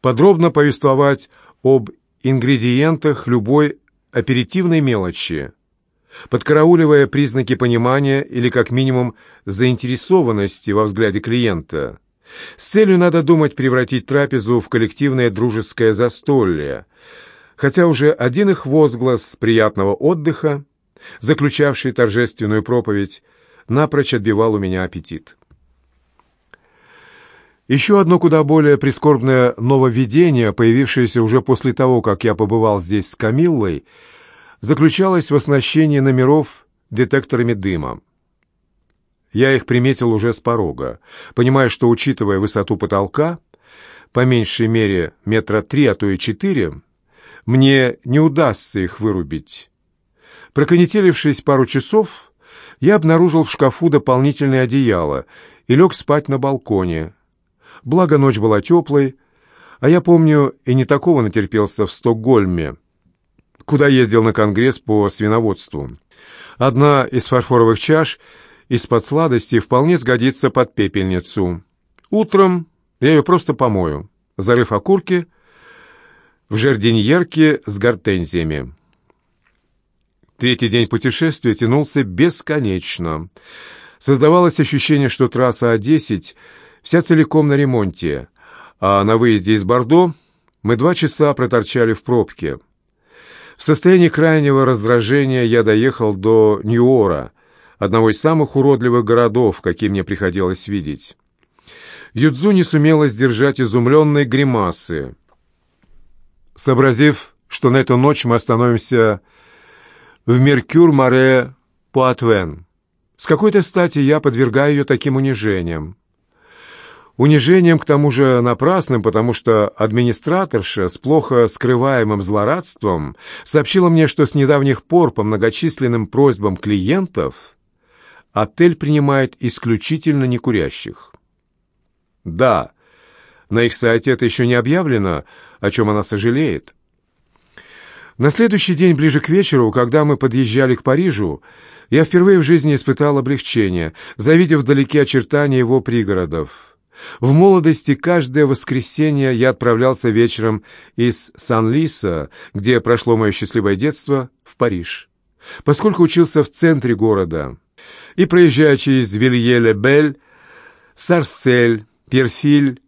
подробно повествовать об ингредиентах любой оперативной мелочи, подкарауливая признаки понимания или, как минимум, заинтересованности во взгляде клиента. С целью, надо думать, превратить трапезу в коллективное дружеское застолье, хотя уже один их возглас приятного отдыха, заключавший торжественную проповедь, напрочь отбивал у меня аппетит. Еще одно куда более прискорбное нововведение, появившееся уже после того, как я побывал здесь с Камиллой, заключалось в оснащении номеров детекторами дыма. Я их приметил уже с порога, понимая, что, учитывая высоту потолка, по меньшей мере метра три, а то и четыре, мне не удастся их вырубить. Проконетелившись пару часов, я обнаружил в шкафу дополнительное одеяло и лег спать на балконе, Благо ночь была теплой, а я помню и не такого натерпелся в Стокгольме, куда ездил на конгресс по свиноводству. Одна из фарфоровых чаш из-под сладости вполне сгодится под пепельницу. Утром я ее просто помою, зарыв окурки в жердиньерке с гортензиями. Третий день путешествия тянулся бесконечно. Создавалось ощущение, что трасса А-10 вся целиком на ремонте, а на выезде из Бордо мы два часа проторчали в пробке. В состоянии крайнего раздражения я доехал до Ньюора, одного из самых уродливых городов, какие мне приходилось видеть. Юдзу не сумела сдержать изумленной гримасы. Сообразив, что на эту ночь мы остановимся в Меркюр-Маре-Пуатвен, с какой-то стати я подвергаю ее таким унижениям. Унижением, к тому же, напрасным, потому что администраторша с плохо скрываемым злорадством сообщила мне, что с недавних пор по многочисленным просьбам клиентов отель принимает исключительно некурящих. Да, на их сайте это еще не объявлено, о чем она сожалеет. На следующий день, ближе к вечеру, когда мы подъезжали к Парижу, я впервые в жизни испытал облегчение, завидев вдалеке очертания его пригородов. В молодости каждое воскресенье я отправлялся вечером из Сан-Лиса, где прошло мое счастливое детство, в Париж. Поскольку учился в центре города, и проезжая через Вилье-ле-Бель, Сарсель, Перфиль,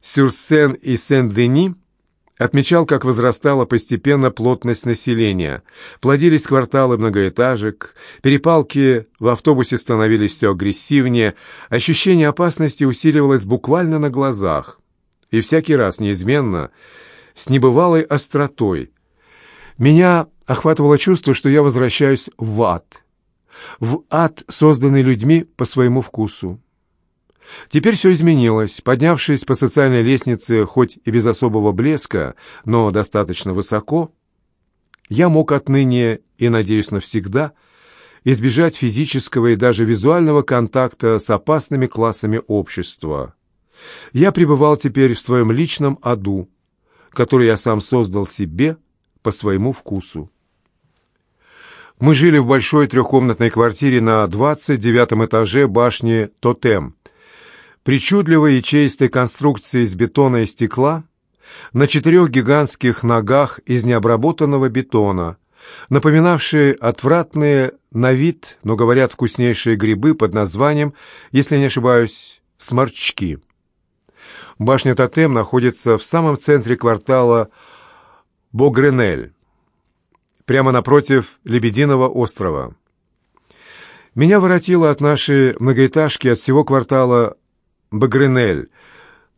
Сюрсен и Сен-Дени, Отмечал, как возрастала постепенно плотность населения. Плодились кварталы многоэтажек, перепалки в автобусе становились все агрессивнее, ощущение опасности усиливалось буквально на глазах. И всякий раз неизменно, с небывалой остротой. Меня охватывало чувство, что я возвращаюсь в ад. В ад, созданный людьми по своему вкусу. Теперь все изменилось. Поднявшись по социальной лестнице, хоть и без особого блеска, но достаточно высоко, я мог отныне и, надеюсь, навсегда избежать физического и даже визуального контакта с опасными классами общества. Я пребывал теперь в своем личном аду, который я сам создал себе по своему вкусу. Мы жили в большой трехкомнатной квартире на 29 этаже башни «Тотем», причудливой ячеистой конструкции из бетона и стекла, на четырех гигантских ногах из необработанного бетона, напоминавшие отвратные на вид, но, говорят, вкуснейшие грибы под названием, если не ошибаюсь, сморчки. Башня Тотем находится в самом центре квартала Богренель, прямо напротив Лебединого острова. Меня воротило от нашей многоэтажки от всего квартала Багренель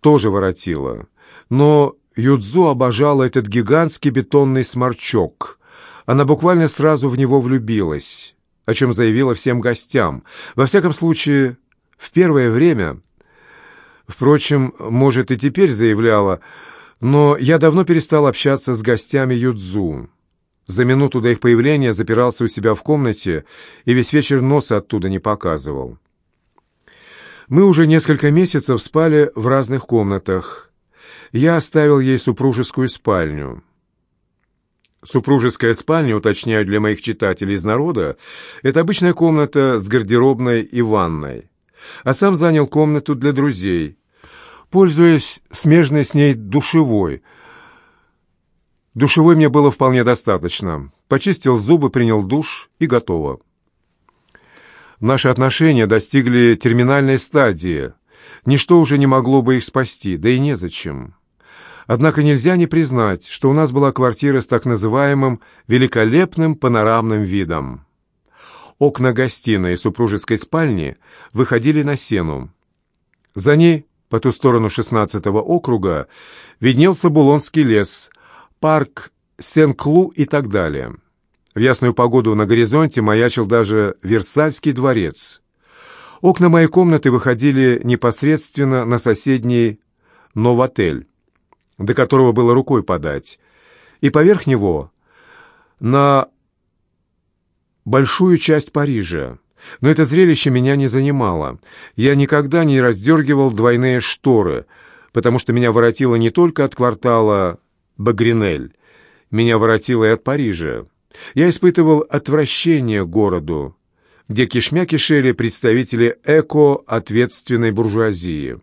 тоже воротила, но Юдзу обожала этот гигантский бетонный сморчок. Она буквально сразу в него влюбилась, о чем заявила всем гостям. Во всяком случае, в первое время... Впрочем, может, и теперь заявляла, но я давно перестал общаться с гостями Юдзу. За минуту до их появления запирался у себя в комнате и весь вечер носа оттуда не показывал. Мы уже несколько месяцев спали в разных комнатах. Я оставил ей супружескую спальню. Супружеская спальня, уточняю для моих читателей из народа, это обычная комната с гардеробной и ванной. А сам занял комнату для друзей. пользуясь смежной с ней душевой. Душевой мне было вполне достаточно. Почистил зубы, принял душ и готово. Наши отношения достигли терминальной стадии. Ничто уже не могло бы их спасти, да и незачем. Однако нельзя не признать, что у нас была квартира с так называемым великолепным панорамным видом. Окна гостиной и супружеской спальни выходили на сену. За ней, по ту сторону 16-го округа, виднелся Булонский лес, парк Сен-Клу и так далее. В ясную погоду на горизонте маячил даже Версальский дворец. Окна моей комнаты выходили непосредственно на соседний Новотель до которого было рукой подать, и поверх него на большую часть Парижа. Но это зрелище меня не занимало. Я никогда не раздергивал двойные шторы, потому что меня воротило не только от квартала Багринель, меня воротило и от Парижа. Я испытывал отвращение городу, где кишмя кишели представители эко-ответственной буржуазии.